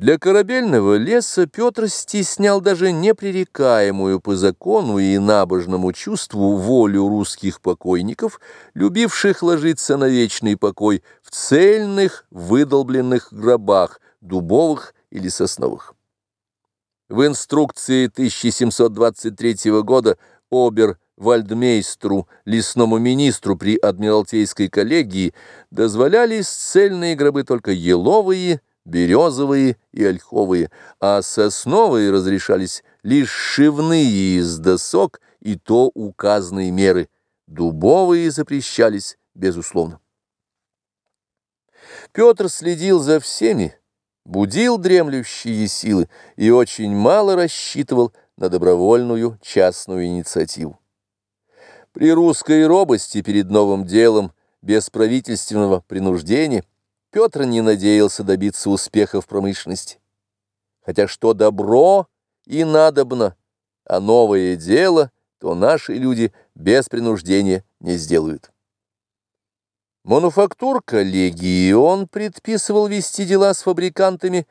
Для корабельного леса Петр стеснял даже непререкаемую по закону и набожному чувству волю русских покойников, любивших ложиться на вечный покой в цельных выдолбленных гробах, дубовых или сосновых. В инструкции 1723 года обер вальдмейстру, лесному министру при Адмиралтейской коллегии дозволялись цельные гробы только еловые, березовые и ольховые, а сосновые разрешались лишь шивные из досок и то указанные меры, дубовые запрещались безусловно. Петр следил за всеми, будил дремлющие силы и очень мало рассчитывал на добровольную частную инициативу. При русской робости перед новым делом, без правительственного принуждения, Петр не надеялся добиться успеха в промышленности. Хотя что добро и надобно, а новое дело, то наши люди без принуждения не сделают. Мануфактур коллегии он предписывал вести дела с фабрикантами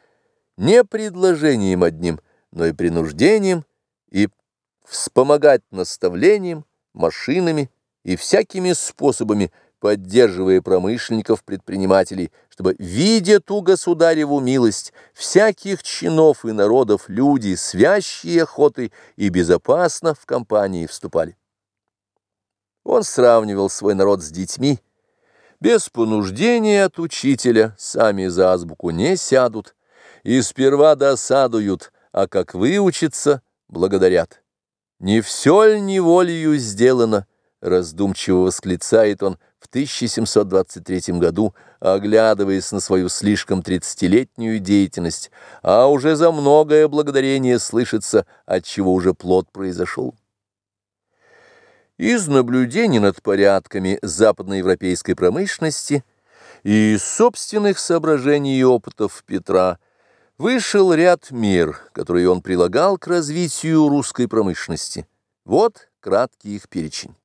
не предложением одним, но и принуждением и вспомогать наставлением, машинами и всякими способами, поддерживая промышленников-предпринимателей, чтобы, видя ту государеву милость, всяких чинов и народов люди с вящей охотой и безопасно в компании вступали. Он сравнивал свой народ с детьми, без понуждения от учителя сами за азбуку не сядут, и сперва досадуют, а как выучиться, благодарят. «Не все ль неволею сделано?» — раздумчиво восклицает он 1723 году, оглядываясь на свою слишком тридцатилетнюю деятельность, а уже за многое благодарение слышится, от чего уже плод произошел. Из наблюдений над порядками западноевропейской промышленности и собственных соображений и опытов Петра вышел ряд мер, которые он прилагал к развитию русской промышленности. Вот краткий их перечень.